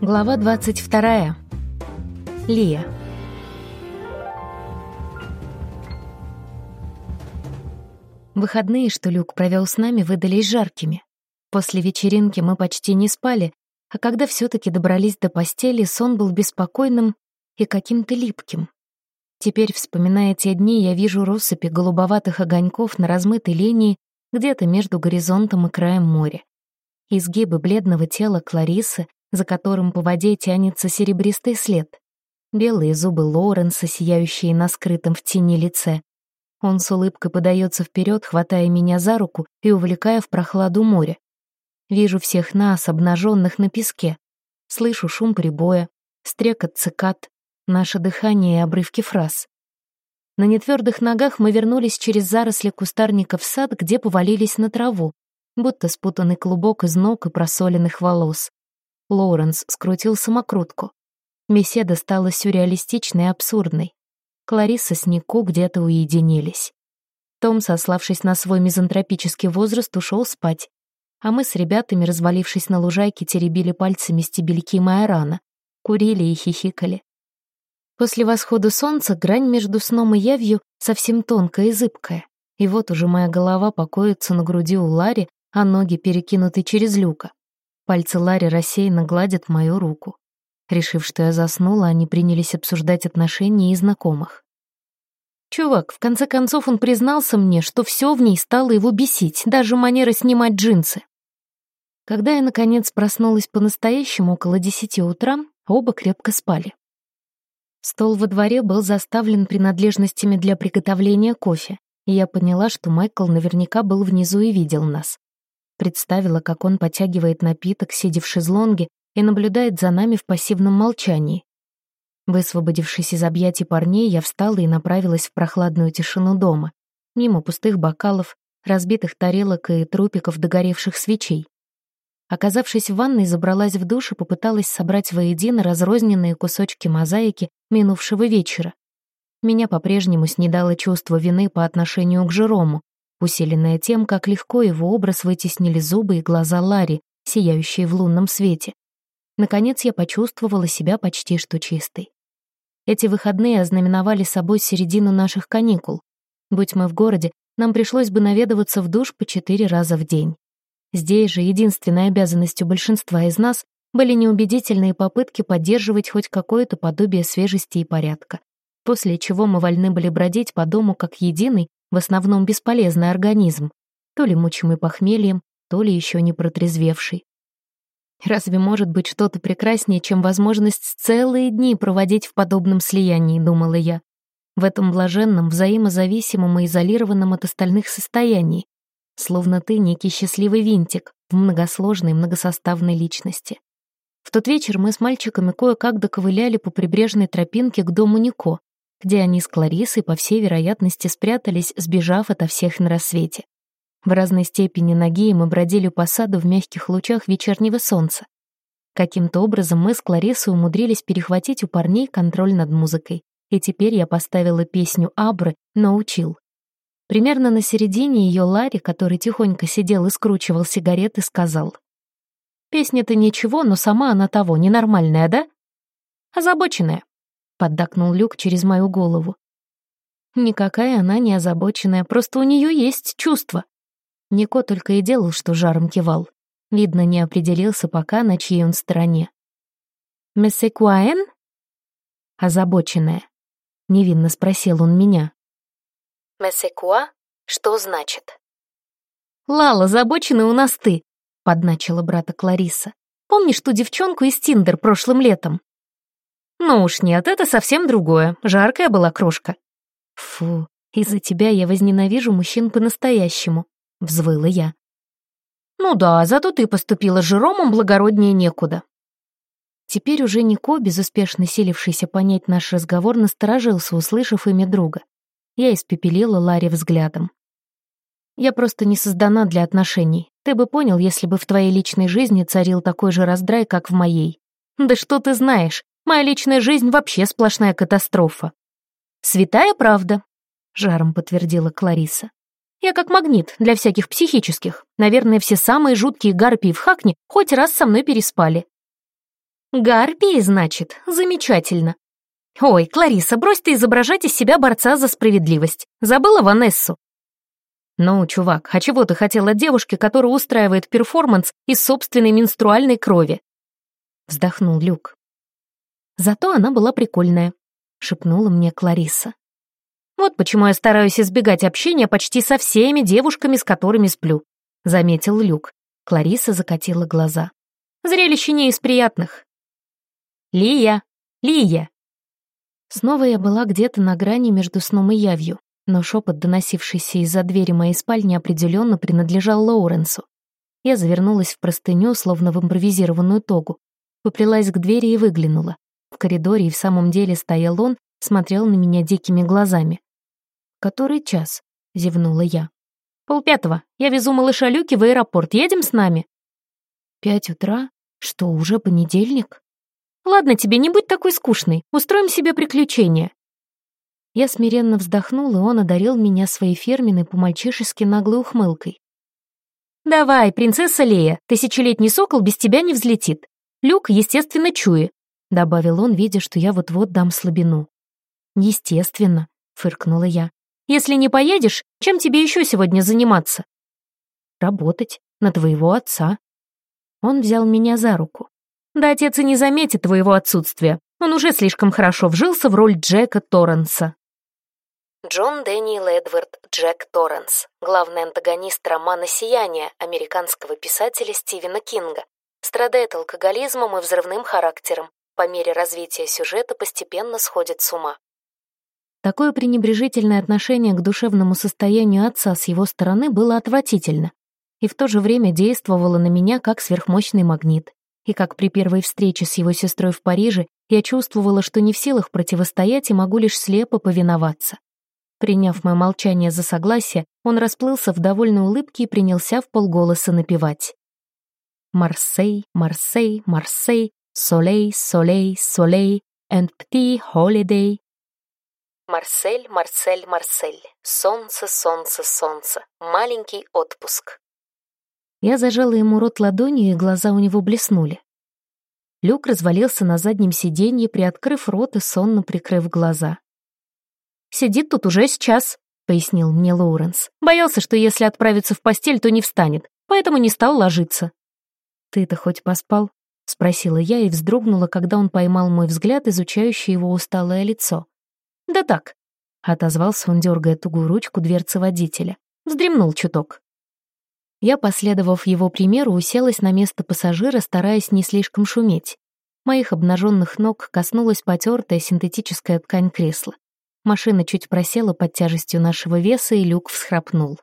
Глава 22. Лия. Выходные, что Люк провел с нами, выдались жаркими. После вечеринки мы почти не спали, а когда все таки добрались до постели, сон был беспокойным и каким-то липким. Теперь, вспоминая те дни, я вижу россыпи голубоватых огоньков на размытой линии где-то между горизонтом и краем моря. Изгибы бледного тела Кларисы, за которым по воде тянется серебристый след. Белые зубы Лоуренса, сияющие на скрытом в тени лице. Он с улыбкой подается вперед, хватая меня за руку и увлекая в прохладу моря. Вижу всех нас, обнаженных на песке. Слышу шум прибоя, стрекот цикад, наше дыхание и обрывки фраз. На нетвердых ногах мы вернулись через заросли кустарника в сад, где повалились на траву, будто спутанный клубок из ног и просоленных волос. Лоуренс скрутил самокрутку. Беседа стала сюрреалистичной и абсурдной. Клариса с Нико где-то уединились. Том, сославшись на свой мизантропический возраст, ушел спать, а мы с ребятами, развалившись на лужайке, теребили пальцами стебельки майорана, курили и хихикали. После восхода солнца грань между сном и явью совсем тонкая и зыбкая, и вот уже моя голова покоится на груди у Лари, а ноги перекинуты через люка. Пальцы Лари рассеянно гладят мою руку. Решив, что я заснула, они принялись обсуждать отношения и знакомых. Чувак, в конце концов он признался мне, что все в ней стало его бесить, даже манера снимать джинсы. Когда я, наконец, проснулась по-настоящему около десяти утра, оба крепко спали. Стол во дворе был заставлен принадлежностями для приготовления кофе, и я поняла, что Майкл наверняка был внизу и видел нас. Представила, как он потягивает напиток, сидя в шезлонге, и наблюдает за нами в пассивном молчании. Высвободившись из объятий парней, я встала и направилась в прохладную тишину дома, мимо пустых бокалов, разбитых тарелок и трупиков догоревших свечей. Оказавшись в ванной, забралась в душ и попыталась собрать воедино разрозненные кусочки мозаики минувшего вечера. Меня по-прежнему снедало чувство вины по отношению к Жерому, усиленное тем, как легко его образ вытеснили зубы и глаза Ларри, сияющие в лунном свете. Наконец я почувствовала себя почти что чистой. Эти выходные ознаменовали собой середину наших каникул. Будь мы в городе, нам пришлось бы наведываться в душ по четыре раза в день. Здесь же единственной обязанностью большинства из нас были неубедительные попытки поддерживать хоть какое-то подобие свежести и порядка, после чего мы вольны были бродить по дому как единый, в основном бесполезный организм, то ли мучимый похмельем, то ли еще не протрезвевший. Разве может быть что-то прекраснее, чем возможность целые дни проводить в подобном слиянии, думала я. В этом блаженном, взаимозависимом и изолированном от остальных состоянии, словно ты некий счастливый винтик в многосложной, многосоставной личности. В тот вечер мы с мальчиками кое-как доковыляли по прибрежной тропинке к дому Нико, где они с Кларисой, по всей вероятности, спрятались, сбежав ото всех на рассвете. В разной степени ноги мы бродили по саду в мягких лучах вечернего солнца. Каким-то образом мы с Кларисой умудрились перехватить у парней контроль над музыкой, и теперь я поставила песню Абры «Научил». Примерно на середине ее Ларри, который тихонько сидел и скручивал сигареты, сказал. «Песня-то ничего, но сама она того, ненормальная, да?» «Озабоченная», поддакнул Люк через мою голову. Никакая она не озабоченная, просто у нее есть чувства. Нико только и делал, что жаром кивал. Видно, не определился пока, на чьей он стороне. «Мессекуаэн?» «Озабоченная», — невинно спросил он меня. «Мессекуа? Что значит?» «Лала, озабоченная у нас ты», — подначила брата Клариса. «Помнишь ту девчонку из Тиндер прошлым летом?» «Ну уж нет, это совсем другое. Жаркая была крошка». «Фу, из-за тебя я возненавижу мужчин по-настоящему», — взвыла я. «Ну да, зато ты поступила с Жеромом благороднее некуда». Теперь уже Нико, безуспешно силившийся понять наш разговор, насторожился, услышав имя друга. Я испепелила Ларри взглядом. «Я просто не создана для отношений. Ты бы понял, если бы в твоей личной жизни царил такой же раздрай, как в моей. Да что ты знаешь? Моя личная жизнь вообще сплошная катастрофа. Святая правда, жаром подтвердила Клариса. Я как магнит для всяких психических. Наверное, все самые жуткие гарпии в Хакне хоть раз со мной переспали. Гарпии, значит? Замечательно. Ой, Клариса, брось ты изображать из себя борца за справедливость. Забыла Ванессу? Ну, чувак, а чего ты хотел от девушки, которая устраивает перформанс из собственной менструальной крови? Вздохнул Люк. Зато она была прикольная, шепнула мне Клариса. Вот почему я стараюсь избегать общения почти со всеми девушками, с которыми сплю, заметил Люк. Клариса закатила глаза. Зрелище не из приятных. Лия, Лия. Снова я была где-то на грани между сном и явью, но шепот, доносившийся из-за двери моей спальни, определенно принадлежал Лоуренсу. Я завернулась в простыню, словно в импровизированную тогу, поплелась к двери и выглянула. В коридоре и в самом деле стоял он, смотрел на меня дикими глазами. «Который час?» — зевнула я. «Полпятого. Я везу малыша Люки в аэропорт. Едем с нами?» «Пять утра? Что, уже понедельник?» «Ладно тебе, не будь такой скучной. Устроим себе приключения». Я смиренно вздохнул, и он одарил меня своей фирменной по-мальчишески наглой ухмылкой. «Давай, принцесса Лея, тысячелетний сокол без тебя не взлетит. Люк, естественно, чует», — добавил он, видя, что я вот-вот дам слабину. «Естественно», — фыркнула я. Если не поедешь, чем тебе еще сегодня заниматься? Работать на твоего отца. Он взял меня за руку. Да отец и не заметит твоего отсутствия. Он уже слишком хорошо вжился в роль Джека Торренса. Джон Дэниел Эдвард Джек Торренс, главный антагонист романа «Сияние» американского писателя Стивена Кинга, страдает алкоголизмом и взрывным характером. По мере развития сюжета постепенно сходит с ума. Такое пренебрежительное отношение к душевному состоянию отца с его стороны было отвратительно и в то же время действовало на меня как сверхмощный магнит. И как при первой встрече с его сестрой в Париже я чувствовала, что не в силах противостоять и могу лишь слепо повиноваться. Приняв мое молчание за согласие, он расплылся в довольной улыбке и принялся в полголоса напевать. «Марсей, Марсей, Марсей, Солей, Солей, Солей, and petit holiday, Марсель, Марсель, Марсель. Солнце, солнце, солнце. Маленький отпуск. Я зажала ему рот ладонью, и глаза у него блеснули. Люк развалился на заднем сиденье, приоткрыв рот и сонно прикрыв глаза. «Сидит тут уже сейчас», — пояснил мне Лоуренс. «Боялся, что если отправиться в постель, то не встанет, поэтому не стал ложиться». «Ты-то хоть поспал?» — спросила я и вздрогнула, когда он поймал мой взгляд, изучающий его усталое лицо. «Да так», — отозвался он, дергая тугую ручку дверцы водителя. Вздремнул чуток. Я, последовав его примеру, уселась на место пассажира, стараясь не слишком шуметь. Моих обнаженных ног коснулась потертая синтетическая ткань кресла. Машина чуть просела под тяжестью нашего веса, и люк всхрапнул.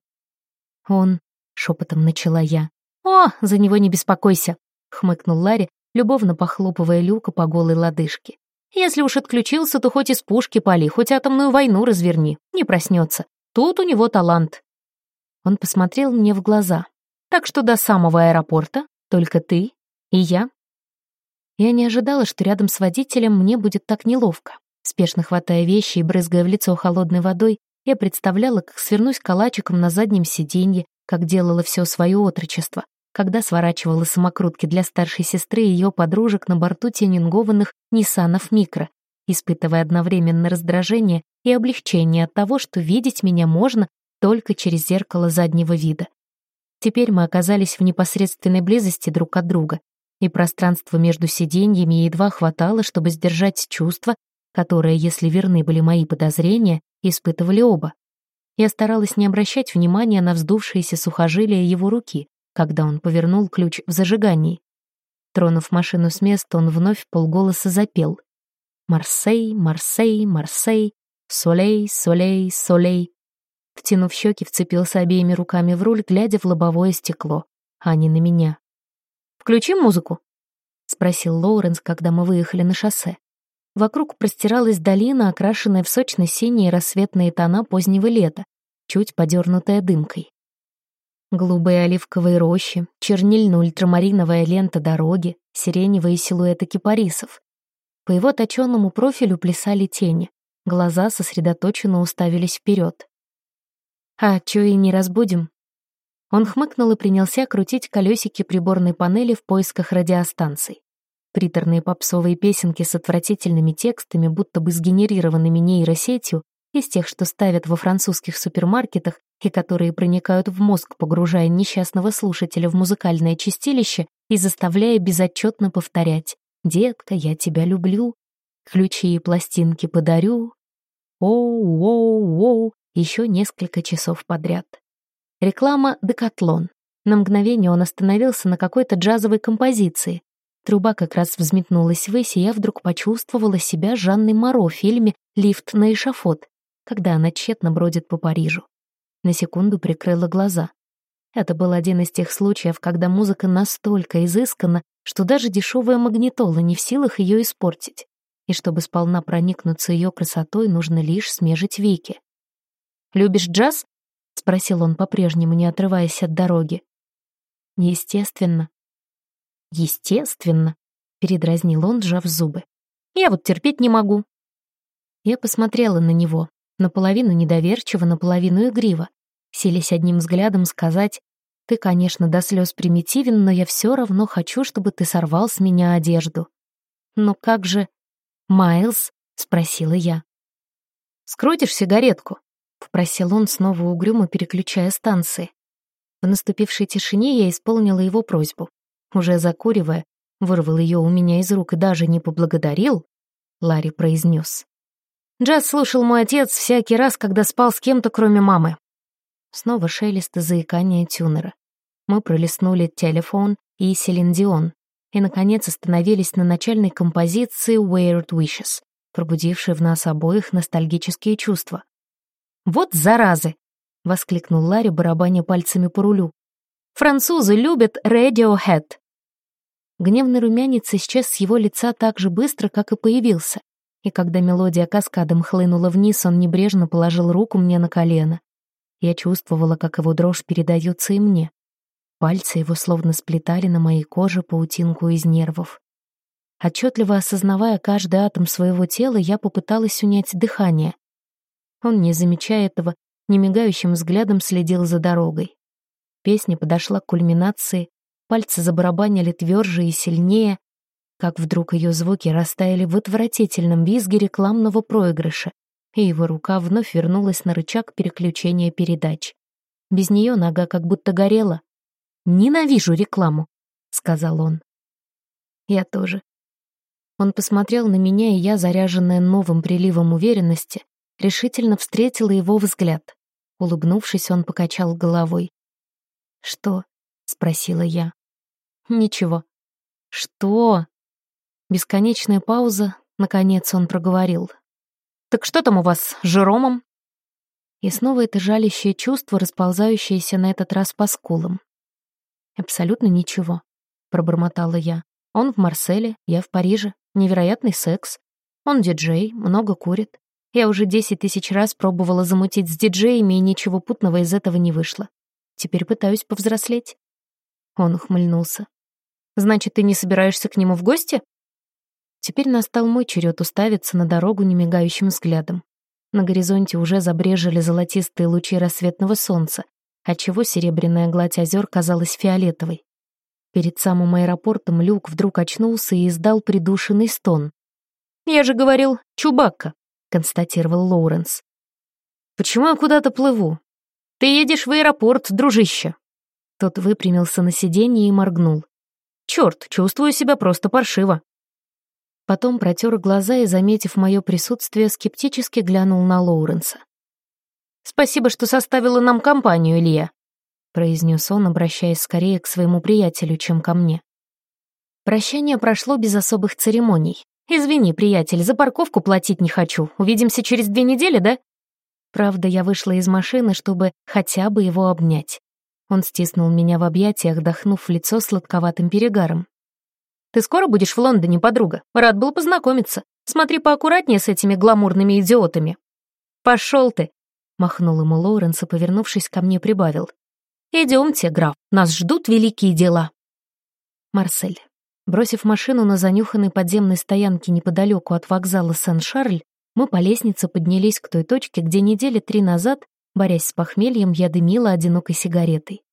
«Он...» — шепотом начала я. «О, за него не беспокойся!» — хмыкнул Ларри, любовно похлопывая люка по голой лодыжке. Если уж отключился, то хоть из пушки пали, хоть атомную войну разверни, не проснется. Тут у него талант. Он посмотрел мне в глаза. Так что до самого аэропорта только ты и я. Я не ожидала, что рядом с водителем мне будет так неловко. Спешно хватая вещи и брызгая в лицо холодной водой, я представляла, как свернусь калачиком на заднем сиденье, как делала все свое отрочество, когда сворачивала самокрутки для старшей сестры и ее подружек на борту тюнингованных Ниссанов Микро, испытывая одновременно раздражение и облегчение от того, что видеть меня можно только через зеркало заднего вида. Теперь мы оказались в непосредственной близости друг от друга, и пространство между сиденьями едва хватало, чтобы сдержать чувства, которые, если верны были мои подозрения, испытывали оба. Я старалась не обращать внимания на вздувшиеся сухожилия его руки, когда он повернул ключ в зажигании. Тронув машину с места, он вновь полголоса запел. «Марсей, Марсей, Марсей, Солей, Солей, Солей». Втянув щеки, вцепился обеими руками в руль, глядя в лобовое стекло, а не на меня. «Включи музыку?» — спросил Лоуренс, когда мы выехали на шоссе. Вокруг простиралась долина, окрашенная в сочно-синие рассветные тона позднего лета, чуть подернутая дымкой. Голубые оливковые рощи, чернильно-ультрамариновая лента дороги, сиреневые силуэты кипарисов. По его точенному профилю плясали тени, глаза сосредоточенно уставились вперед. «А чё и не разбудим?» Он хмыкнул и принялся крутить колесики приборной панели в поисках радиостанций. Приторные попсовые песенки с отвратительными текстами, будто бы сгенерированными нейросетью, из тех, что ставят во французских супермаркетах и которые проникают в мозг, погружая несчастного слушателя в музыкальное чистилище и заставляя безотчетно повторять «Детка, я тебя люблю», «Ключи и пластинки подарю», «Оу-оу-оу», еще несколько часов подряд. Реклама «Декатлон». На мгновение он остановился на какой-то джазовой композиции. Труба как раз взметнулась ввысь, и я вдруг почувствовала себя Жанной Моро в фильме «Лифт на эшафот», когда она тщетно бродит по Парижу. На секунду прикрыла глаза. Это был один из тех случаев, когда музыка настолько изыскана, что даже дешевая магнитола не в силах ее испортить. И чтобы сполна проникнуться ее красотой, нужно лишь смежить веки. «Любишь джаз?» — спросил он по-прежнему, не отрываясь от дороги. «Естественно». «Естественно», — передразнил он, сжав зубы. «Я вот терпеть не могу». Я посмотрела на него, наполовину недоверчиво, наполовину игриво, селись одним взглядом сказать «Ты, конечно, до слез примитивен, но я все равно хочу, чтобы ты сорвал с меня одежду». «Но как же...» «Майлз?» — спросила я. «Скрутишь сигаретку?» — попросил он, снова угрюмо переключая станции. В наступившей тишине я исполнила его просьбу. Уже закуривая, вырвал ее у меня из рук и даже не поблагодарил, Ларри произнес. Джаз слушал мой отец всякий раз, когда спал с кем-то, кроме мамы. Снова шелест и заикание тюнера. Мы пролистнули телефон и Селин Дион и, наконец, остановились на начальной композиции «Weird Wishes», пробудившей в нас обоих ностальгические чувства. «Вот заразы!» — воскликнул Ларри, барабаня пальцами по рулю. «Французы любят Radiohead!» Гневный румянец исчез с его лица так же быстро, как и появился, и когда мелодия каскадом хлынула вниз, он небрежно положил руку мне на колено. Я чувствовала, как его дрожь передается и мне. Пальцы его словно сплетали на моей коже паутинку из нервов. Отчетливо осознавая каждый атом своего тела, я попыталась унять дыхание. Он, не замечая этого, немигающим взглядом следил за дорогой. Песня подошла к кульминации, пальцы забарабанили тверже и сильнее, как вдруг ее звуки растаяли в отвратительном визге рекламного проигрыша, и его рука вновь вернулась на рычаг переключения передач. Без нее нога как будто горела. «Ненавижу рекламу», — сказал он. Я тоже. Он посмотрел на меня, и я, заряженная новым приливом уверенности, решительно встретила его взгляд. Улыбнувшись, он покачал головой. «Что?» — спросила я. «Ничего». «Что?» Бесконечная пауза, наконец он проговорил. «Так что там у вас с Жеромом?» И снова это жалящее чувство, расползающееся на этот раз по скулам. «Абсолютно ничего», — пробормотала я. «Он в Марселе, я в Париже. Невероятный секс. Он диджей, много курит. Я уже десять тысяч раз пробовала замутить с диджеями, и ничего путного из этого не вышло. Теперь пытаюсь повзрослеть». Он ухмыльнулся. «Значит, ты не собираешься к нему в гости?» Теперь настал мой черед уставиться на дорогу немигающим взглядом. На горизонте уже забрежили золотистые лучи рассветного солнца, отчего серебряная гладь озер казалась фиолетовой. Перед самым аэропортом Люк вдруг очнулся и издал придушенный стон. «Я же говорил, Чубакка», — констатировал Лоуренс. «Почему я куда-то плыву? Ты едешь в аэропорт, дружище». Тот выпрямился на сиденье и моргнул. «Черт, чувствую себя просто паршиво». Потом протер глаза и, заметив мое присутствие, скептически глянул на Лоуренса. «Спасибо, что составила нам компанию, Илья», — произнес он, обращаясь скорее к своему приятелю, чем ко мне. Прощание прошло без особых церемоний. «Извини, приятель, за парковку платить не хочу. Увидимся через две недели, да?» Правда, я вышла из машины, чтобы хотя бы его обнять. Он стиснул меня в объятиях, дохнув в лицо сладковатым перегаром. «Ты скоро будешь в Лондоне, подруга? Рад был познакомиться. Смотри поаккуратнее с этими гламурными идиотами». «Пошел ты!» Махнул ему Лоуренс и, повернувшись ко мне, прибавил. «Идемте, граф, нас ждут великие дела». Марсель. Бросив машину на занюханной подземной стоянке неподалеку от вокзала Сен-Шарль, мы по лестнице поднялись к той точке, где недели три назад, борясь с похмельем, я дымила одинокой сигаретой.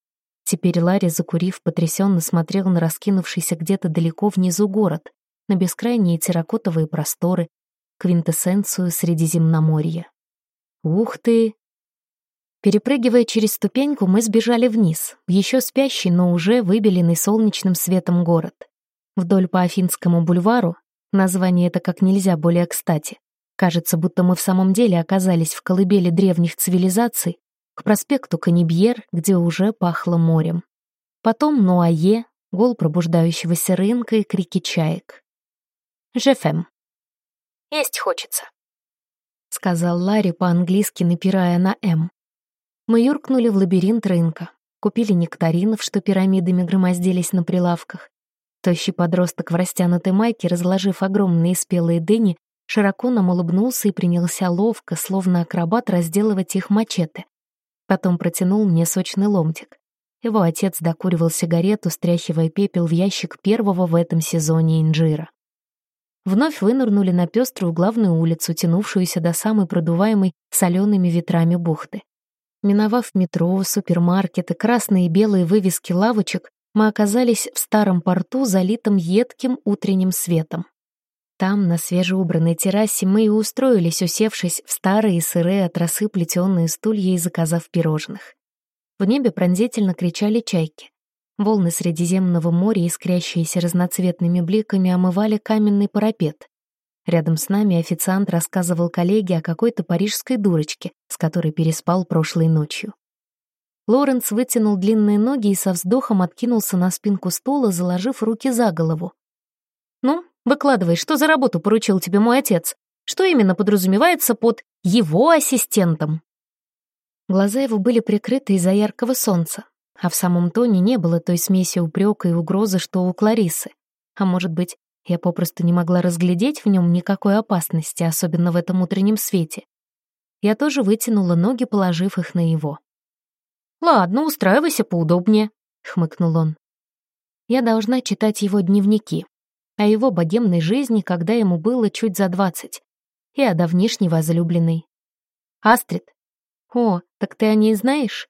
Теперь Ларри, закурив, потрясенно смотрел на раскинувшийся где-то далеко внизу город. на бескрайние терракотовые просторы, квинтэссенцию Средиземноморья. Ух ты! Перепрыгивая через ступеньку, мы сбежали вниз, в еще спящий, но уже выбеленный солнечным светом город. Вдоль по Афинскому бульвару, название это как нельзя более кстати, кажется, будто мы в самом деле оказались в колыбели древних цивилизаций, к проспекту Канибьер, где уже пахло морем. Потом Нуае, гул пробуждающегося рынка и крики чаек. «Жефем». «Есть хочется», — сказал Ларри по-английски, напирая на «М». Мы юркнули в лабиринт рынка, купили нектаринов, что пирамидами громоздились на прилавках. Тощий подросток в растянутой майке, разложив огромные спелые дыни, широко нам улыбнулся и принялся ловко, словно акробат, разделывать их мачете. Потом протянул мне сочный ломтик. Его отец докуривал сигарету, стряхивая пепел в ящик первого в этом сезоне инжира. Вновь вынырнули на пеструю главную улицу, тянувшуюся до самой продуваемой солеными ветрами бухты. Миновав метро, супермаркеты, красные и белые вывески лавочек, мы оказались в старом порту, залитом едким утренним светом. Там, на свежеубранной террасе, мы и устроились, усевшись в старые сырые от росы плетеные стулья и заказав пирожных. В небе пронзительно кричали чайки. Волны Средиземного моря, искрящиеся разноцветными бликами, омывали каменный парапет. Рядом с нами официант рассказывал коллеге о какой-то парижской дурочке, с которой переспал прошлой ночью. Лоренс вытянул длинные ноги и со вздохом откинулся на спинку стула, заложив руки за голову. «Ну, выкладывай, что за работу поручил тебе мой отец? Что именно подразумевается под «его ассистентом»?» Глаза его были прикрыты из-за яркого солнца, а в самом тоне не было той смеси упрека и угрозы, что у Кларисы. А может быть, я попросту не могла разглядеть в нем никакой опасности, особенно в этом утреннем свете. Я тоже вытянула ноги, положив их на его. «Ладно, устраивайся поудобнее», — хмыкнул он. Я должна читать его дневники, о его богемной жизни, когда ему было чуть за двадцать, и о давнишней возлюбленной. «Астрид, «О, так ты о ней знаешь?»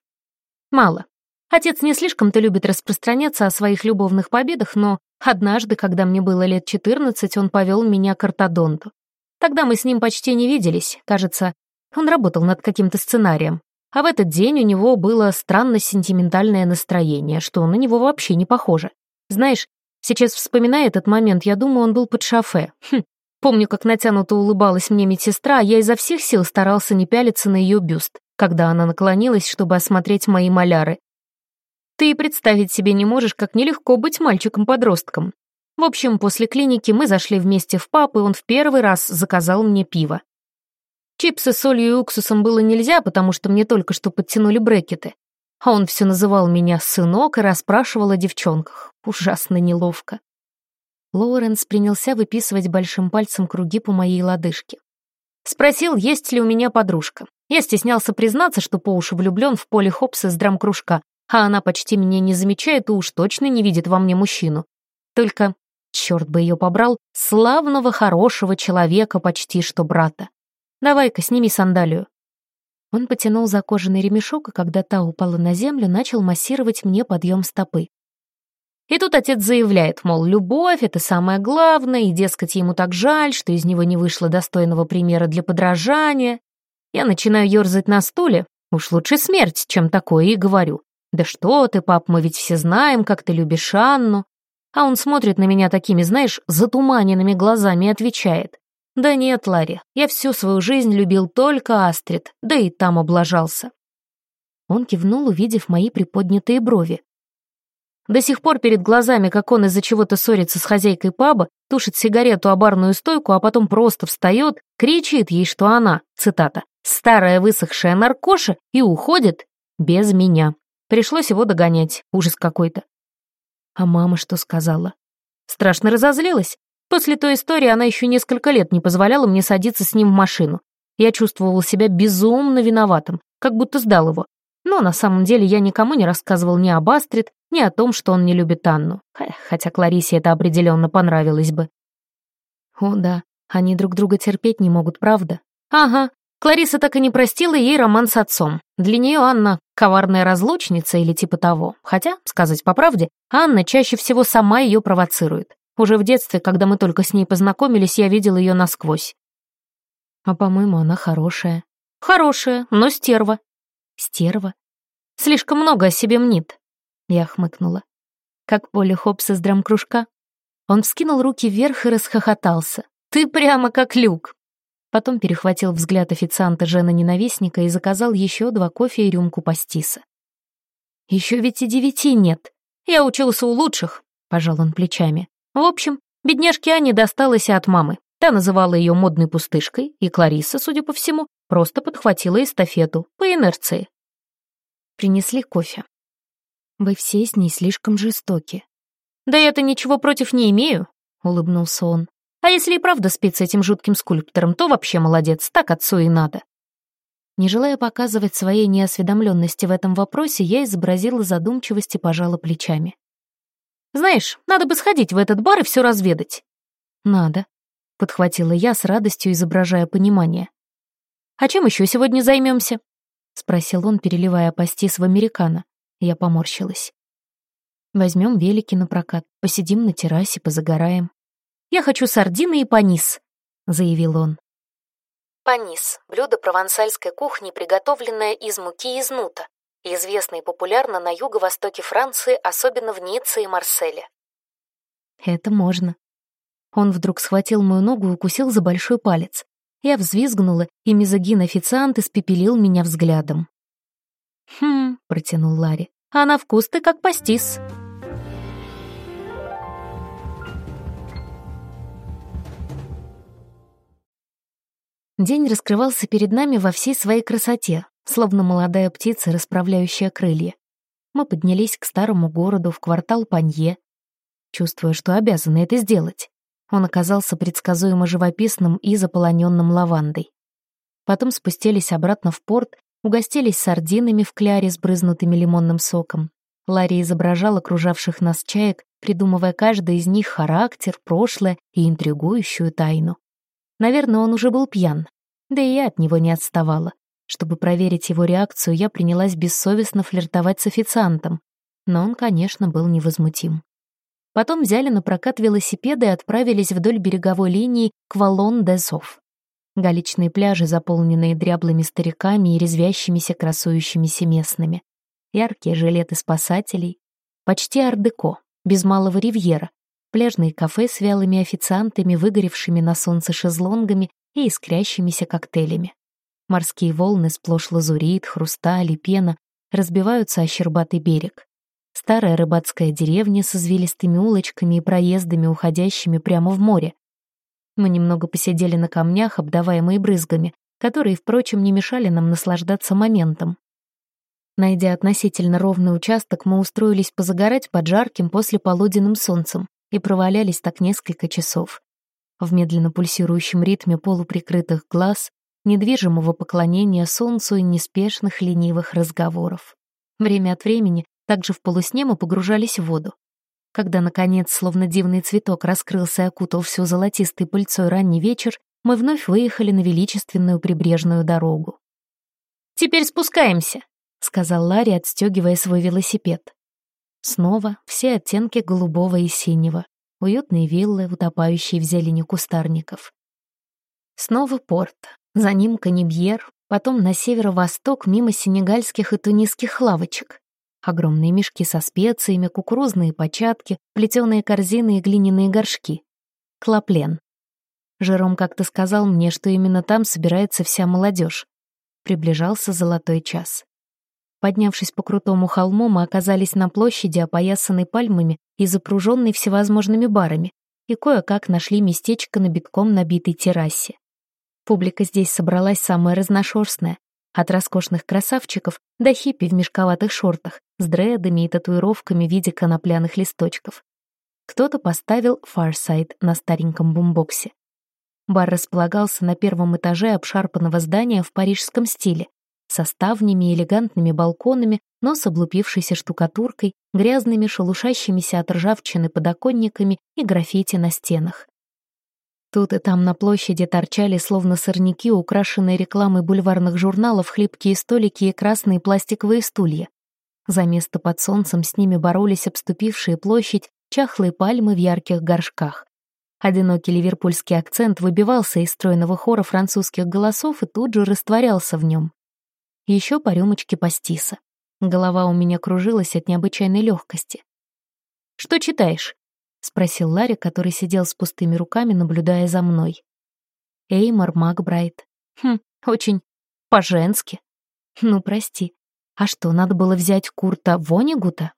«Мало. Отец не слишком-то любит распространяться о своих любовных победах, но однажды, когда мне было лет четырнадцать, он повел меня к ортодонту. Тогда мы с ним почти не виделись, кажется, он работал над каким-то сценарием. А в этот день у него было странно сентиментальное настроение, что на него вообще не похоже. Знаешь, сейчас вспоминая этот момент, я думаю, он был под шофе. Хм. Помню, как натянуто улыбалась мне медсестра, а я изо всех сил старался не пялиться на ее бюст когда она наклонилась, чтобы осмотреть мои маляры. Ты и представить себе не можешь, как нелегко быть мальчиком-подростком. В общем, после клиники мы зашли вместе в паб, и он в первый раз заказал мне пиво. Чипсы с солью и уксусом было нельзя, потому что мне только что подтянули брекеты. А он все называл меня «сынок» и расспрашивал о девчонках. Ужасно неловко. Лоуренс принялся выписывать большим пальцем круги по моей лодыжке. Спросил, есть ли у меня подружка. Я стеснялся признаться, что по уши влюблен в поле Хопса с драм-кружка, а она почти меня не замечает и уж точно не видит во мне мужчину. Только, черт бы ее побрал, славного, хорошего человека, почти что брата. Давай-ка, сними сандалию. Он потянул за кожаный ремешок, и когда та упала на землю, начал массировать мне подъем стопы. И тут отец заявляет, мол, любовь — это самое главное, и, дескать, ему так жаль, что из него не вышло достойного примера для подражания. Я начинаю ерзать на стуле, уж лучше смерть, чем такое, и говорю, «Да что ты, пап, мы ведь все знаем, как ты любишь Анну». А он смотрит на меня такими, знаешь, затуманенными глазами и отвечает, «Да нет, Ларри, я всю свою жизнь любил только Астрид, да и там облажался». Он кивнул, увидев мои приподнятые брови. До сих пор перед глазами, как он из-за чего-то ссорится с хозяйкой паба, тушит сигарету о барную стойку, а потом просто встает, кричит ей, что она, цитата, «старая высохшая наркоша» и уходит без меня. Пришлось его догонять, ужас какой-то. А мама что сказала? Страшно разозлилась. После той истории она еще несколько лет не позволяла мне садиться с ним в машину. Я чувствовал себя безумно виноватым, как будто сдал его. Но на самом деле я никому не рассказывал ни об Астрид, ни о том, что он не любит Анну. Хотя Кларисе это определенно понравилось бы. О да, они друг друга терпеть не могут, правда? Ага, Клариса так и не простила ей роман с отцом. Для нее Анна — коварная разлучница или типа того. Хотя, сказать по правде, Анна чаще всего сама ее провоцирует. Уже в детстве, когда мы только с ней познакомились, я видел ее насквозь. А, по-моему, она хорошая. Хорошая, но стерва. Стерва? Слишком много о себе мнит. Я хмыкнула. Как Поле Хопс из драм-кружка. Он вскинул руки вверх и расхохотался. «Ты прямо как Люк!» Потом перехватил взгляд официанта жена-ненавистника и заказал еще два кофе и рюмку пастиса. «Еще ведь и девяти нет. Я учился у лучших», — пожал он плечами. «В общем, бедняжке Ане досталось от мамы. Та называла ее модной пустышкой, и Клариса, судя по всему, просто подхватила эстафету по инерции. Принесли кофе. «Вы все с ней слишком жестоки». «Да я-то ничего против не имею», — улыбнулся он. «А если и правда спит с этим жутким скульптором, то вообще молодец, так отцу и надо». Не желая показывать своей неосведомленности в этом вопросе, я изобразила задумчивость и пожала плечами. «Знаешь, надо бы сходить в этот бар и все разведать». «Надо», — подхватила я с радостью, изображая понимание. «А чем еще сегодня займемся? спросил он, переливая пастис в американо. Я поморщилась. Возьмем велики на прокат, посидим на террасе, позагораем. Я хочу сардины и панис, заявил он. Панис – блюдо провансальской кухни, приготовленное из муки из нута, известно и популярно на юго-востоке Франции, особенно в Ницце и Марселе. Это можно. Он вдруг схватил мою ногу и укусил за большой палец. Я взвизгнула, и мизогин-официант испепелил меня взглядом. «Хм», — протянул Ларри, — «а на вкус ты как пастис». День раскрывался перед нами во всей своей красоте, словно молодая птица, расправляющая крылья. Мы поднялись к старому городу в квартал Панье, чувствуя, что обязаны это сделать. Он оказался предсказуемо живописным и заполоненным лавандой. Потом спустились обратно в порт, угостились сардинами в кляре с брызнутыми лимонным соком. Ларри изображал окружавших нас чаек, придумывая каждый из них характер, прошлое и интригующую тайну. Наверное, он уже был пьян, да и я от него не отставала. Чтобы проверить его реакцию, я принялась бессовестно флиртовать с официантом, но он, конечно, был невозмутим. Потом взяли на прокат велосипеды и отправились вдоль береговой линии к Валон-де-Зов. Галечные пляжи, заполненные дряблыми стариками и резвящимися красующимися местными. Яркие жилеты спасателей. Почти ардеко, без малого ривьера. Пляжные кафе с вялыми официантами, выгоревшими на солнце шезлонгами и искрящимися коктейлями. Морские волны сплошь лазурит, хрусталь и пена разбиваются о щербатый берег. Старая рыбацкая деревня с извилистыми улочками и проездами, уходящими прямо в море. Мы немного посидели на камнях, обдаваемые брызгами, которые, впрочем, не мешали нам наслаждаться моментом. Найдя относительно ровный участок, мы устроились позагорать под жарким после полуденным солнцем и провалялись так несколько часов. В медленно пульсирующем ритме полуприкрытых глаз, недвижимого поклонения солнцу и неспешных ленивых разговоров. Время от времени также в полусне мы погружались в воду. Когда, наконец, словно дивный цветок раскрылся и окутал всю золотистой пыльцой ранний вечер, мы вновь выехали на величественную прибрежную дорогу. «Теперь спускаемся», — сказал Ларри, отстегивая свой велосипед. Снова все оттенки голубого и синего, уютные виллы, утопающие в зелени кустарников. Снова порт, за ним Канибьер, потом на северо-восток мимо сенегальских и тунисских лавочек. Огромные мешки со специями, кукурузные початки, плетеные корзины и глиняные горшки. Клоплен. Жером как-то сказал мне, что именно там собирается вся молодежь. Приближался золотой час. Поднявшись по крутому холму, мы оказались на площади, опоясанной пальмами и запруженной всевозможными барами, и кое-как нашли местечко на битком набитой террасе. Публика здесь собралась самая разношерстная, от роскошных красавчиков до хиппи в мешковатых шортах с дредами и татуировками в виде конопляных листочков. Кто-то поставил «Фарсайд» на стареньком бумбоксе. Бар располагался на первом этаже обшарпанного здания в парижском стиле, со ставнями и элегантными балконами, но с облупившейся штукатуркой, грязными шелушащимися от ржавчины подоконниками и граффити на стенах. Тут и там на площади торчали, словно сорняки, украшенные рекламой бульварных журналов, хлипкие столики и красные пластиковые стулья. За место под солнцем с ними боролись обступившие площадь чахлые пальмы в ярких горшках. Одинокий ливерпульский акцент выбивался из стройного хора французских голосов и тут же растворялся в нем. Еще по рюмочке пастиса. Голова у меня кружилась от необычайной легкости. «Что читаешь?» — спросил Ларри, который сидел с пустыми руками, наблюдая за мной. Эймор Макбрайт. Хм, очень по-женски. Ну, прости. А что, надо было взять Курта Вонигута?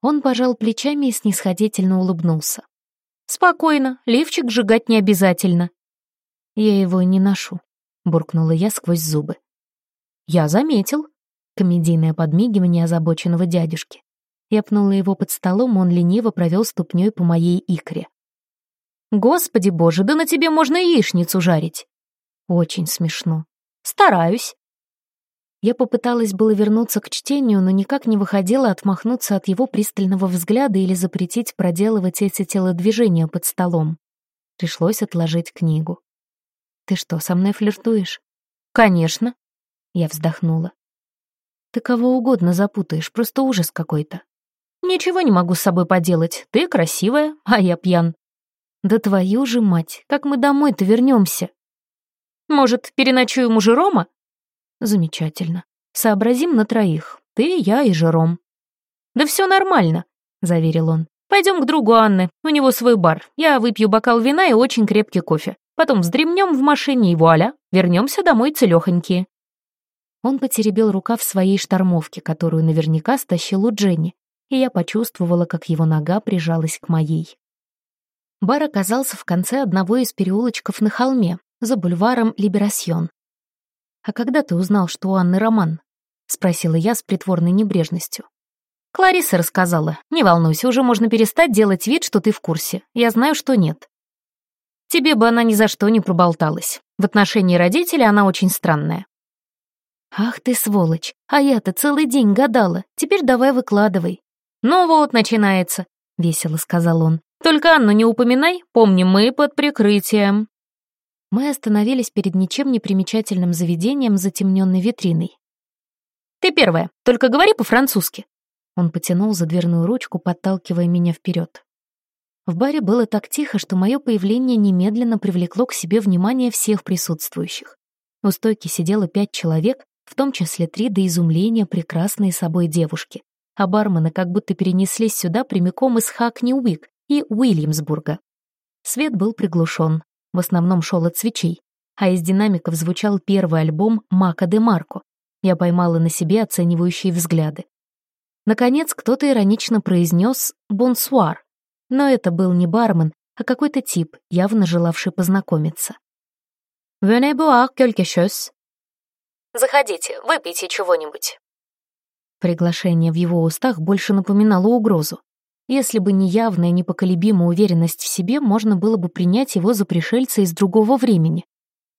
Он пожал плечами и снисходительно улыбнулся. «Спокойно, лифчик сжигать не обязательно». «Я его не ношу», — буркнула я сквозь зубы. «Я заметил», — комедийное подмигивание озабоченного дядюшки. Я пнула его под столом, он лениво провел ступней по моей икре. «Господи боже, да на тебе можно яичницу жарить!» «Очень смешно. Стараюсь». Я попыталась было вернуться к чтению, но никак не выходила отмахнуться от его пристального взгляда или запретить проделывать эти телодвижения под столом. Пришлось отложить книгу. «Ты что, со мной флиртуешь?» «Конечно», — я вздохнула. «Ты кого угодно запутаешь, просто ужас какой-то». «Ничего не могу с собой поделать. Ты красивая, а я пьян». «Да твою же мать, как мы домой-то вернемся? «Может, переночуем у Жерома?» Замечательно. Сообразим на троих. Ты, я и Жером. Да все нормально, заверил он. Пойдем к другу Анны, у него свой бар. Я выпью бокал вина и очень крепкий кофе. Потом вздремнем в машине и вуаля, вернемся домой целехонькие. Он потеребил рукав своей штормовки, которую наверняка стащил у Дженни, и я почувствовала, как его нога прижалась к моей. Бар оказался в конце одного из переулочков на холме, за бульваром Либерасьон. «А когда ты узнал, что у Анны роман?» — спросила я с притворной небрежностью. «Клариса рассказала. Не волнуйся, уже можно перестать делать вид, что ты в курсе. Я знаю, что нет. Тебе бы она ни за что не проболталась. В отношении родителей она очень странная». «Ах ты сволочь! А я-то целый день гадала. Теперь давай выкладывай». «Ну вот, начинается», — весело сказал он. «Только Анну не упоминай, помни, мы под прикрытием». Мы остановились перед ничем не примечательным заведением с затемненной витриной. «Ты первая, только говори по-французски». Он потянул за дверную ручку, подталкивая меня вперед. В баре было так тихо, что мое появление немедленно привлекло к себе внимание всех присутствующих. У стойки сидело пять человек, в том числе три до изумления прекрасные собой девушки, а бармены как будто перенеслись сюда прямиком из Хакни-Уик и Уильямсбурга. Свет был приглушен, в основном шел от свечей, а из динамиков звучал первый альбом Мака де Марко. Я поймала на себе оценивающие взгляды. Наконец, кто-то иронично произнес «бонсуар», но это был не бармен, а какой-то тип, явно желавший познакомиться. «Venez boire quelque chose?» «Заходите, выпейте чего-нибудь». Приглашение в его устах больше напоминало угрозу. Если бы не явная непоколебимая уверенность в себе, можно было бы принять его за пришельца из другого времени.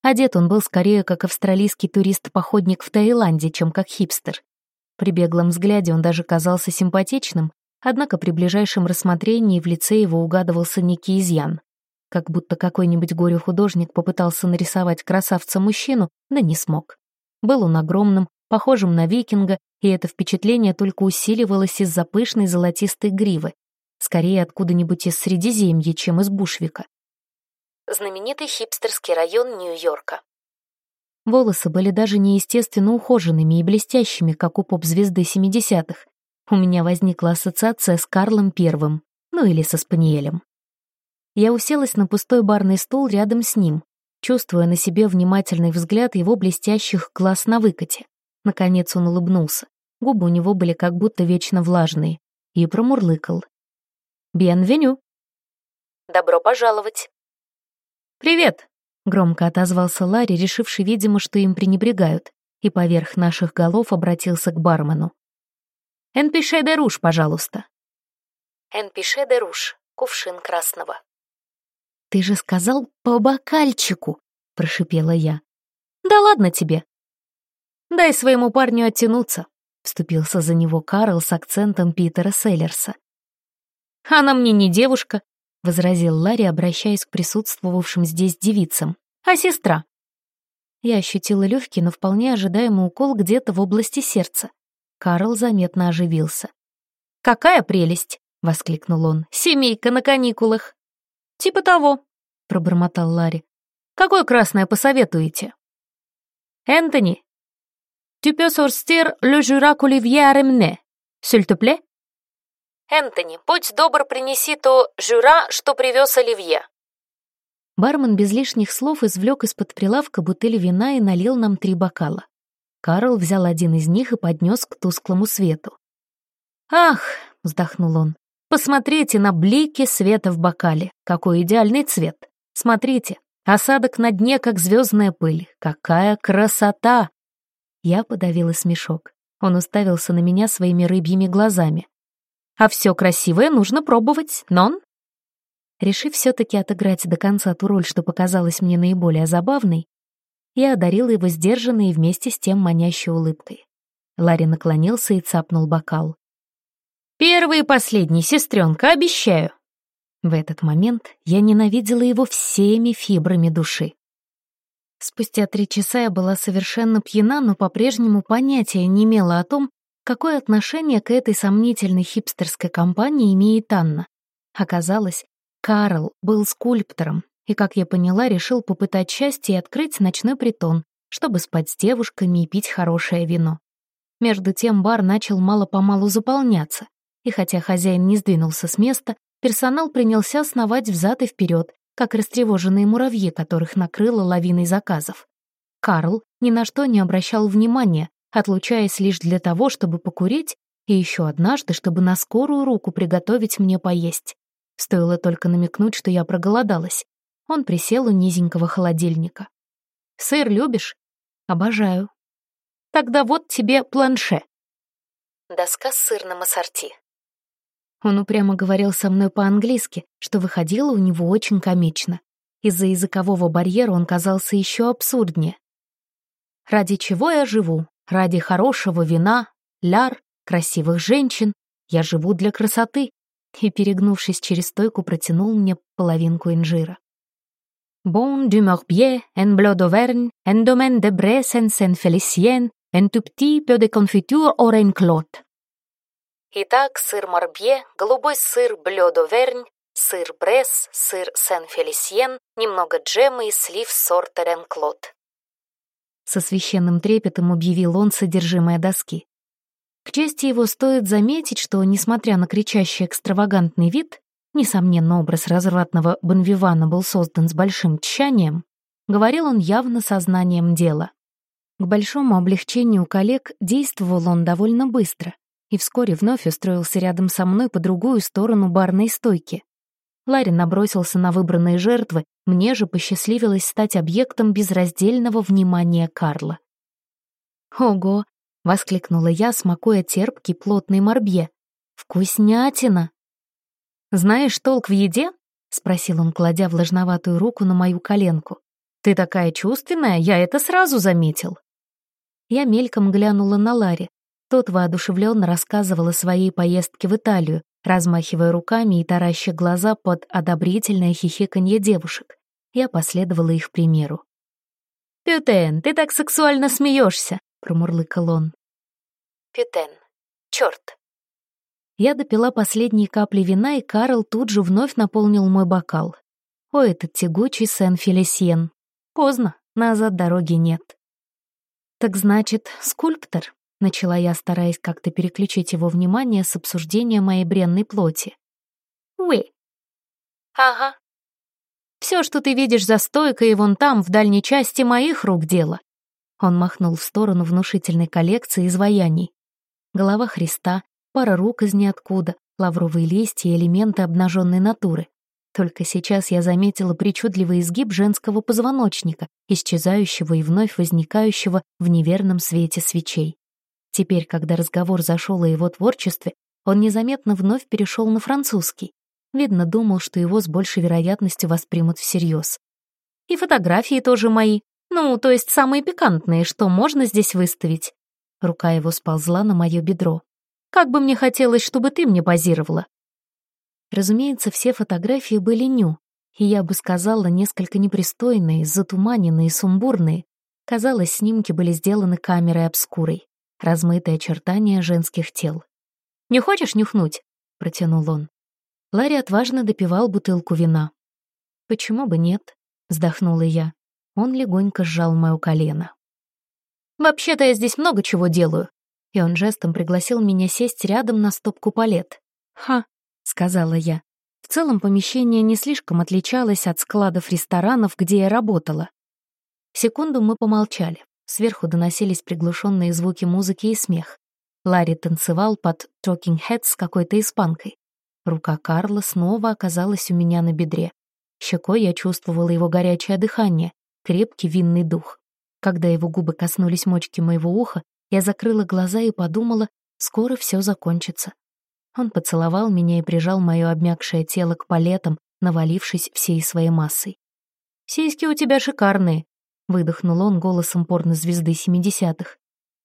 Одет он был скорее как австралийский турист-походник в Таиланде, чем как хипстер. При беглом взгляде он даже казался симпатичным, однако при ближайшем рассмотрении в лице его угадывался некий изъян. Как будто какой-нибудь горе-художник попытался нарисовать красавца-мужчину, да не смог. Был он огромным, похожим на викинга, и это впечатление только усиливалось из-за пышной золотистой гривы, скорее откуда-нибудь из Средиземья, чем из Бушвика. Знаменитый хипстерский район Нью-Йорка. Волосы были даже неестественно ухоженными и блестящими, как у поп-звезды 70-х. У меня возникла ассоциация с Карлом Первым, ну или со Спаниелем. Я уселась на пустой барный стул рядом с ним, чувствуя на себе внимательный взгляд его блестящих глаз на выкате. Наконец он улыбнулся. Губы у него были как будто вечно влажные. И промурлыкал. «Бенвеню!» «Добро пожаловать!» «Привет!» — громко отозвался Ларри, решивший, видимо, что им пренебрегают, и поверх наших голов обратился к бармену. «Энпише де руж, пожалуйста». «Энпише де руж, кувшин красного». «Ты же сказал по бокальчику!» — прошипела я. «Да ладно тебе!» «Дай своему парню оттянуться», — вступился за него Карл с акцентом Питера Селлерса. «Она мне не девушка», — возразил Ларри, обращаясь к присутствовавшим здесь девицам, «а сестра». Я ощутила легкий, но вполне ожидаемый укол где-то в области сердца. Карл заметно оживился. «Какая прелесть!» — воскликнул он. «Семейка на каникулах». «Типа того», — пробормотал Ларри. «Какое красное посоветуете?» «Энтони, tu peux sortir le jura qu'Olivier a ramené, s'il te plaît?» «Энтони, будь добр, принеси то жюра, что привез Оливье». Бармен без лишних слов извлек из-под прилавка бутыль вина и налил нам три бокала. Карл взял один из них и поднес к тусклому свету. «Ах!» — вздохнул он. «Посмотрите на блики света в бокале. Какой идеальный цвет! Смотрите, осадок на дне, как звездная пыль. Какая красота!» Я подавила смешок. Он уставился на меня своими рыбьими глазами. А все красивое нужно пробовать, нон?» Решив все-таки отыграть до конца ту роль, что показалась мне наиболее забавной, я одарила его сдержанной и вместе с тем манящей улыбкой. Ларри наклонился и цапнул бокал. «Первый и последний, сестренка, обещаю!» В этот момент я ненавидела его всеми фибрами души. Спустя три часа я была совершенно пьяна, но по-прежнему понятия не имела о том, какое отношение к этой сомнительной хипстерской компании имеет Анна. Оказалось, Карл был скульптором и, как я поняла, решил попытать счастье и открыть ночной притон, чтобы спать с девушками и пить хорошее вино. Между тем бар начал мало-помалу заполняться, и хотя хозяин не сдвинулся с места, персонал принялся сновать взад и вперед, как растревоженные муравьи, которых накрыло лавиной заказов. Карл ни на что не обращал внимания, отлучаясь лишь для того, чтобы покурить, и еще однажды, чтобы на скорую руку приготовить мне поесть. Стоило только намекнуть, что я проголодалась. Он присел у низенького холодильника. «Сыр любишь?» «Обожаю». «Тогда вот тебе планше». Доска с сырным ассорти. Он упрямо говорил со мной по-английски, что выходило у него очень комично. Из-за языкового барьера он казался еще абсурднее. «Ради чего я живу? Ради хорошего вина, ляр, красивых женщин. Я живу для красоты. И, перегнувшись через стойку, протянул мне половинку инжира. Bon du morbier, en bleu d'auvergne, en domaine de Bresse, en Saint-Félicien, en tout petit peu de confiture au Рейнклот. Итак, сыр Морбье, голубой сыр Блё d'Auvergne, сыр Бресс, сыр Сен-Фелисьен, немного джема и слив сорта Ренклот со священным трепетом объявил он содержимое доски. К чести его стоит заметить, что, несмотря на кричащий экстравагантный вид, несомненно, образ развратного Бонвивана был создан с большим тщанием, говорил он явно сознанием дела. К большому облегчению коллег действовал он довольно быстро и вскоре вновь устроился рядом со мной по другую сторону барной стойки. Ларри набросился на выбранные жертвы, мне же посчастливилось стать объектом безраздельного внимания Карла. «Ого!» — воскликнула я, смакуя терпкий плотный морбье. «Вкуснятина!» «Знаешь толк в еде?» — спросил он, кладя влажноватую руку на мою коленку. «Ты такая чувственная, я это сразу заметил». Я мельком глянула на Ларри. Тот воодушевленно рассказывал о своей поездке в Италию, размахивая руками и тараща глаза под одобрительное хихиканье девушек. Я последовала их примеру. «Пютен, ты так сексуально смеешься!» — промурлыкал он. Пютен. Черт. Я допила последние капли вина, и Карл тут же вновь наполнил мой бокал. О, этот тягучий Сен-Фелисьен. Поздно, назад дороги нет. Так значит, скульптор? Начала я, стараясь как-то переключить его внимание с обсуждения моей бренной плоти. «Вы». «Ага». «Все, что ты видишь за стойкой и вон там, в дальней части, моих рук дело». Он махнул в сторону внушительной коллекции изваяний. Голова Христа, пара рук из ниоткуда, лавровые листья и элементы обнаженной натуры. Только сейчас я заметила причудливый изгиб женского позвоночника, исчезающего и вновь возникающего в неверном свете свечей. Теперь, когда разговор зашел о его творчестве, он незаметно вновь перешел на французский. Видно, думал, что его с большей вероятностью воспримут всерьез. «И фотографии тоже мои. Ну, то есть самые пикантные, что можно здесь выставить». Рука его сползла на мое бедро. «Как бы мне хотелось, чтобы ты мне позировала». Разумеется, все фотографии были ню, и я бы сказала, несколько непристойные, затуманенные, сумбурные. Казалось, снимки были сделаны камерой обскурой размытые очертания женских тел. «Не хочешь нюхнуть?» — протянул он. Ларри отважно допивал бутылку вина. «Почему бы нет?» — вздохнула я. Он легонько сжал моё колено. «Вообще-то я здесь много чего делаю». И он жестом пригласил меня сесть рядом на стопку палет. «Ха», — сказала я. В целом помещение не слишком отличалось от складов ресторанов, где я работала. Секунду мы помолчали. Сверху доносились приглушенные звуки музыки и смех. Ларри танцевал под «Talking Heads» с какой-то испанкой. Рука Карла снова оказалась у меня на бедре. Щекой я чувствовала его горячее дыхание, крепкий винный дух. Когда его губы коснулись мочки моего уха, я закрыла глаза и подумала, скоро все закончится. Он поцеловал меня и прижал мое обмякшее тело к палетам, навалившись всей своей массой. «Сиськи у тебя шикарные», — выдохнул он голосом порнозвезды семидесятых.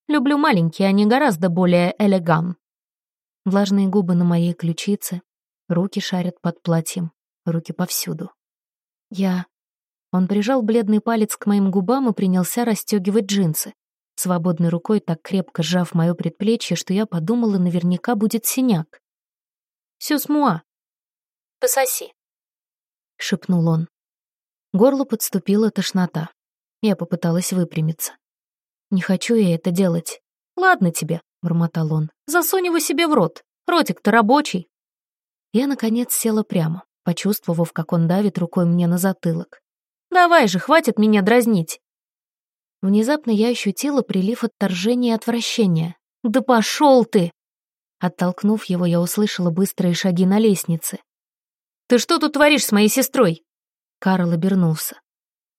«Люблю маленькие, они гораздо более элеган». Влажные губы на моей ключице, руки шарят под платьем, руки повсюду. Я... Он прижал бледный палец к моим губам и принялся расстегивать джинсы, свободной рукой так крепко сжав мое предплечье, что я подумала, наверняка будет синяк. «Сюсмуа!» «Пососи!» — шепнул он. Горло подступила тошнота. Я попыталась выпрямиться. «Не хочу я это делать. Ладно тебе», — бормотал он. «Засунь его себе в рот. Ротик-то рабочий». Я, наконец, села прямо, почувствовав, как он давит рукой мне на затылок. «Давай же, хватит меня дразнить!» Внезапно я ощутила прилив отторжения и отвращения. «Да пошел ты!» Оттолкнув его, я услышала быстрые шаги на лестнице. «Ты что тут творишь с моей сестрой?» Карл обернулся.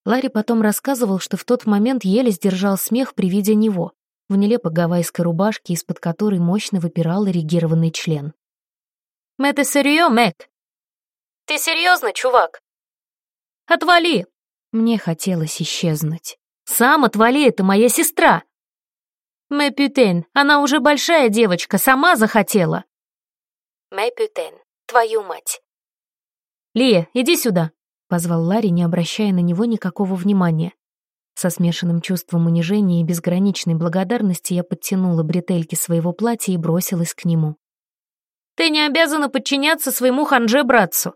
Ларри потом рассказывал, что в тот момент еле сдержал смех при виде него, в нелепо гавайской рубашке, из-под которой мощно выпирал эрегированный член. «Мэтэ серьё, Мэг?» «Ты серьезно, чувак?» «Отвали!» Мне хотелось исчезнуть. «Сам отвали, это моя сестра!» «Мэ Пютен, она уже большая девочка, сама захотела!» «Мэ Пютен, твою мать!» «Лия, иди сюда!» — позвал Ларри, не обращая на него никакого внимания. Со смешанным чувством унижения и безграничной благодарности я подтянула бретельки своего платья и бросилась к нему. «Ты не обязана подчиняться своему ханже-братцу!»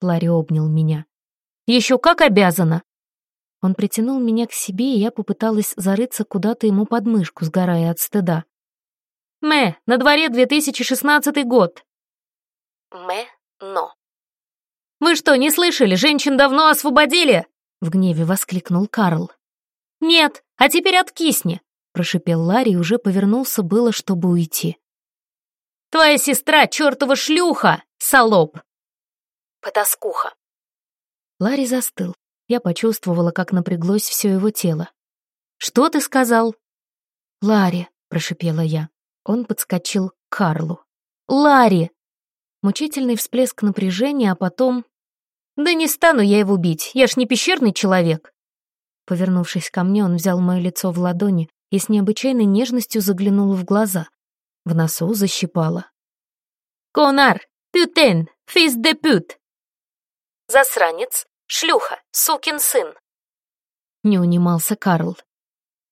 Ларри обнял меня. «Еще как обязана!» Он притянул меня к себе, и я попыталась зарыться куда-то ему под мышку, сгорая от стыда. «Мэ, на дворе 2016 год!» «Мэ, но!» «Вы что, не слышали? Женщин давно освободили!» — в гневе воскликнул Карл. «Нет, а теперь откисни!» — прошипел Ларри и уже повернулся было, чтобы уйти. «Твоя сестра чертова шлюха, солоб!» «Потаскуха!» Ларри застыл. Я почувствовала, как напряглось все его тело. «Что ты сказал?» «Ларри», — прошипела я. Он подскочил к Карлу. «Ларри!» Мучительный всплеск напряжения, а потом... «Да не стану я его бить, я ж не пещерный человек!» Повернувшись ко мне, он взял мое лицо в ладони и с необычайной нежностью заглянул в глаза. В носу защипало. «Конар! Пютен! Фис де пют!» «Засранец! Шлюха, сукин сын!» Не унимался Карл.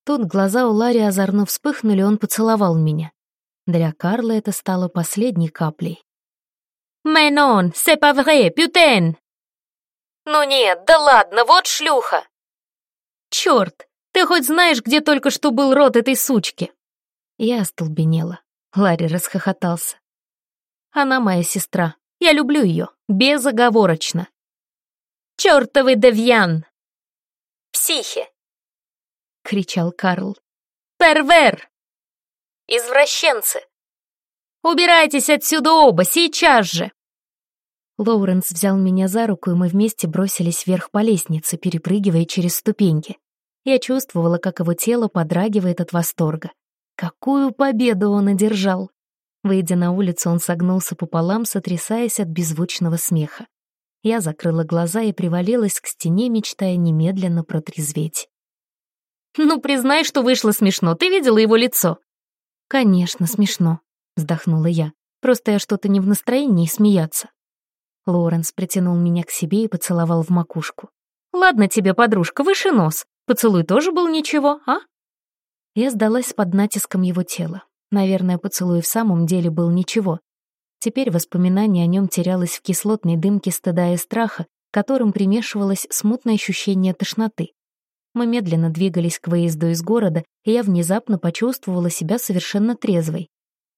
Тут глаза у Ларри озорно вспыхнули, он поцеловал меня. Для Карла это стало последней каплей. «Mais non, c'est pas vrai, putain!» «Ну нет, да ладно, вот шлюха!» «Чёрт, ты хоть знаешь, где только что был рот этой сучки?» Я остолбенела. Ларри расхохотался. «Она моя сестра. Я люблю ее, безоговорочно. «Чёртовый Девьян!» «Психи!» — кричал Карл. «Первер!» «Извращенцы!» «Убирайтесь отсюда оба, сейчас же!» Лоуренс взял меня за руку, и мы вместе бросились вверх по лестнице, перепрыгивая через ступеньки. Я чувствовала, как его тело подрагивает от восторга. Какую победу он одержал! Выйдя на улицу, он согнулся пополам, сотрясаясь от беззвучного смеха. Я закрыла глаза и привалилась к стене, мечтая немедленно протрезветь. «Ну, признай, что вышло смешно. Ты видела его лицо?» «Конечно, смешно», — вздохнула я. «Просто я что-то не в настроении смеяться». Лоренс притянул меня к себе и поцеловал в макушку. «Ладно тебе, подружка, выше нос. Поцелуй тоже был ничего, а?» Я сдалась под натиском его тела. Наверное, поцелуй в самом деле был ничего. Теперь воспоминание о нем терялось в кислотной дымке стыда и страха, которым примешивалось смутное ощущение тошноты. Мы медленно двигались к выезду из города, и я внезапно почувствовала себя совершенно трезвой.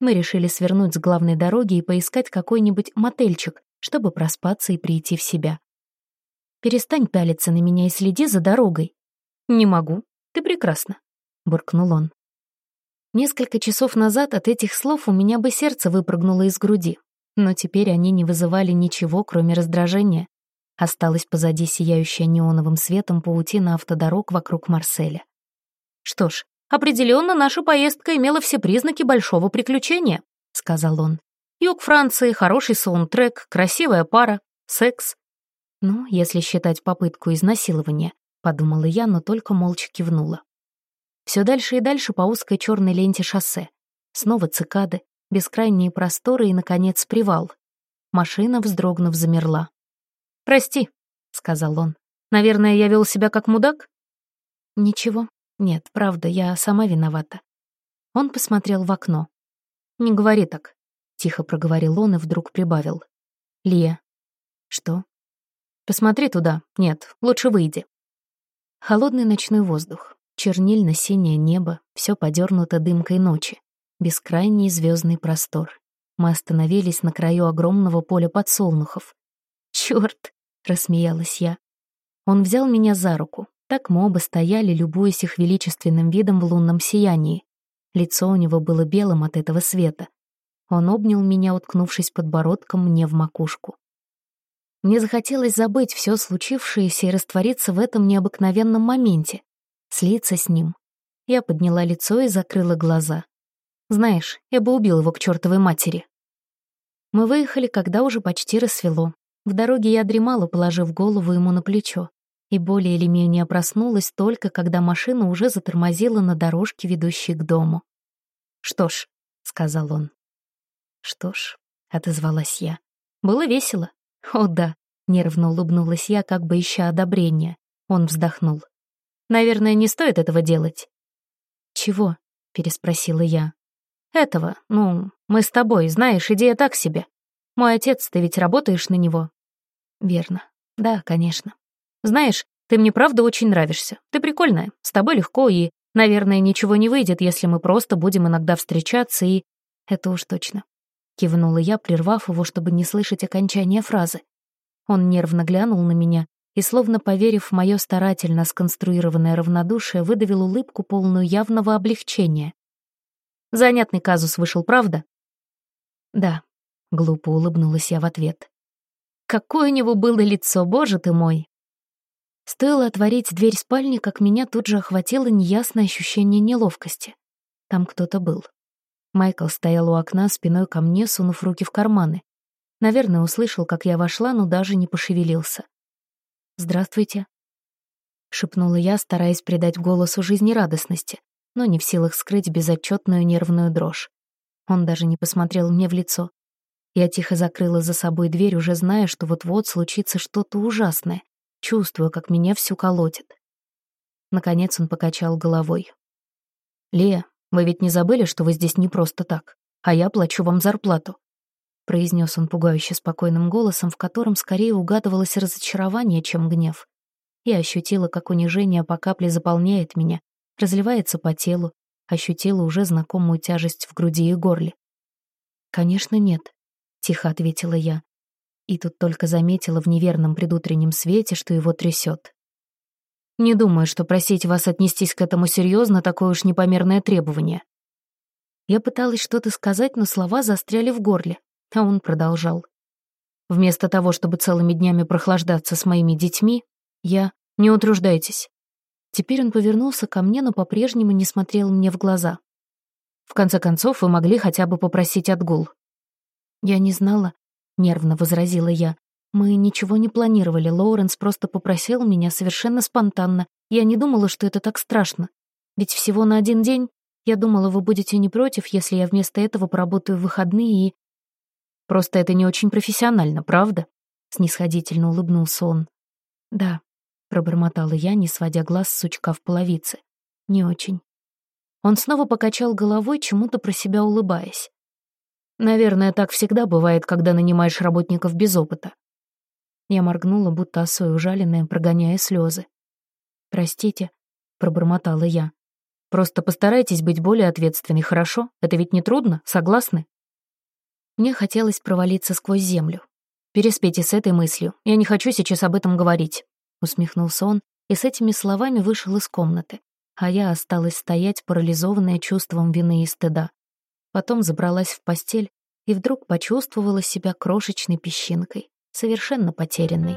Мы решили свернуть с главной дороги и поискать какой-нибудь мотельчик, чтобы проспаться и прийти в себя. «Перестань пялиться на меня и следи за дорогой». «Не могу. Ты прекрасна», — буркнул он. Несколько часов назад от этих слов у меня бы сердце выпрыгнуло из груди, но теперь они не вызывали ничего, кроме раздражения. Осталась позади сияющая неоновым светом паутина автодорог вокруг Марселя. «Что ж, определенно наша поездка имела все признаки большого приключения», — сказал он. «Юг Франции, хороший саундтрек, красивая пара, секс». «Ну, если считать попытку изнасилования», — подумала я, но только молча кивнула. Все дальше и дальше по узкой черной ленте шоссе. Снова цикады, бескрайние просторы и, наконец, привал. Машина, вздрогнув, замерла. «Прости», — сказал он. «Наверное, я вел себя как мудак?» «Ничего. Нет, правда, я сама виновата». Он посмотрел в окно. «Не говори так», — тихо проговорил он и вдруг прибавил. «Лия». «Что?» «Посмотри туда. Нет, лучше выйди». Холодный ночной воздух, Чернильно-синее небо, все подернуто дымкой ночи. Бескрайний звездный простор. Мы остановились на краю огромного поля подсолнухов. «Чёрт!» — рассмеялась я. Он взял меня за руку. Так мы оба стояли, любуясь их величественным видом в лунном сиянии. Лицо у него было белым от этого света. Он обнял меня, уткнувшись подбородком мне в макушку. Мне захотелось забыть все случившееся и раствориться в этом необыкновенном моменте, слиться с ним. Я подняла лицо и закрыла глаза. Знаешь, я бы убил его к чертовой матери. Мы выехали, когда уже почти рассвело. В дороге я дремала, положив голову ему на плечо, и более или менее проснулась только, когда машина уже затормозила на дорожке, ведущей к дому. «Что ж», — сказал он. «Что ж», — отозвалась я. «Было весело». «О, да», — нервно улыбнулась я, как бы ища одобрения. Он вздохнул. Наверное, не стоит этого делать». «Чего?» — переспросила я. «Этого, ну, мы с тобой, знаешь, идея так себе. Мой отец, ты ведь работаешь на него?» «Верно. Да, конечно. Знаешь, ты мне правда очень нравишься. Ты прикольная, с тобой легко, и, наверное, ничего не выйдет, если мы просто будем иногда встречаться и...» «Это уж точно». Кивнула я, прервав его, чтобы не слышать окончания фразы. Он нервно глянул на меня, и, словно поверив в мое старательно сконструированное равнодушие, выдавил улыбку, полную явного облегчения. «Занятный казус вышел, правда?» «Да», — глупо улыбнулась я в ответ. «Какое у него было лицо, боже ты мой!» Стоило отворить дверь спальни, как меня тут же охватило неясное ощущение неловкости. Там кто-то был. Майкл стоял у окна спиной ко мне, сунув руки в карманы. Наверное, услышал, как я вошла, но даже не пошевелился. «Здравствуйте», — шепнула я, стараясь придать голосу жизнерадостности, но не в силах скрыть безотчетную нервную дрожь. Он даже не посмотрел мне в лицо. Я тихо закрыла за собой дверь, уже зная, что вот-вот случится что-то ужасное, чувствуя, как меня всю колотит. Наконец он покачал головой. «Лея, вы ведь не забыли, что вы здесь не просто так, а я плачу вам зарплату?» — произнес он пугающе спокойным голосом, в котором скорее угадывалось разочарование, чем гнев. Я ощутила, как унижение по капле заполняет меня, разливается по телу, ощутила уже знакомую тяжесть в груди и горле. «Конечно, нет», — тихо ответила я. И тут только заметила в неверном предутреннем свете, что его трясет. «Не думаю, что просить вас отнестись к этому серьезно такое уж непомерное требование». Я пыталась что-то сказать, но слова застряли в горле, а он продолжал. Вместо того, чтобы целыми днями прохлаждаться с моими детьми, я... Не утруждайтесь. Теперь он повернулся ко мне, но по-прежнему не смотрел мне в глаза. В конце концов, вы могли хотя бы попросить отгул. Я не знала, нервно возразила я. Мы ничего не планировали, Лоуренс просто попросил меня совершенно спонтанно. Я не думала, что это так страшно. Ведь всего на один день. Я думала, вы будете не против, если я вместо этого поработаю в выходные и... Просто это не очень профессионально, правда?» Снисходительно улыбнулся он. «Да», — пробормотала я, не сводя глаз с сучка в половице. «Не очень». Он снова покачал головой, чему-то про себя улыбаясь. Наверное, так всегда бывает, когда нанимаешь работников без опыта. Я моргнула, будто осой ужаленная, прогоняя слезы. «Простите», — пробормотала я. «Просто постарайтесь быть более ответственной, хорошо? Это ведь не трудно, согласны?» Мне хотелось провалиться сквозь землю. «Переспите с этой мыслью. Я не хочу сейчас об этом говорить», — усмехнулся он и с этими словами вышел из комнаты, а я осталась стоять, парализованная чувством вины и стыда. Потом забралась в постель и вдруг почувствовала себя крошечной песчинкой, совершенно потерянной.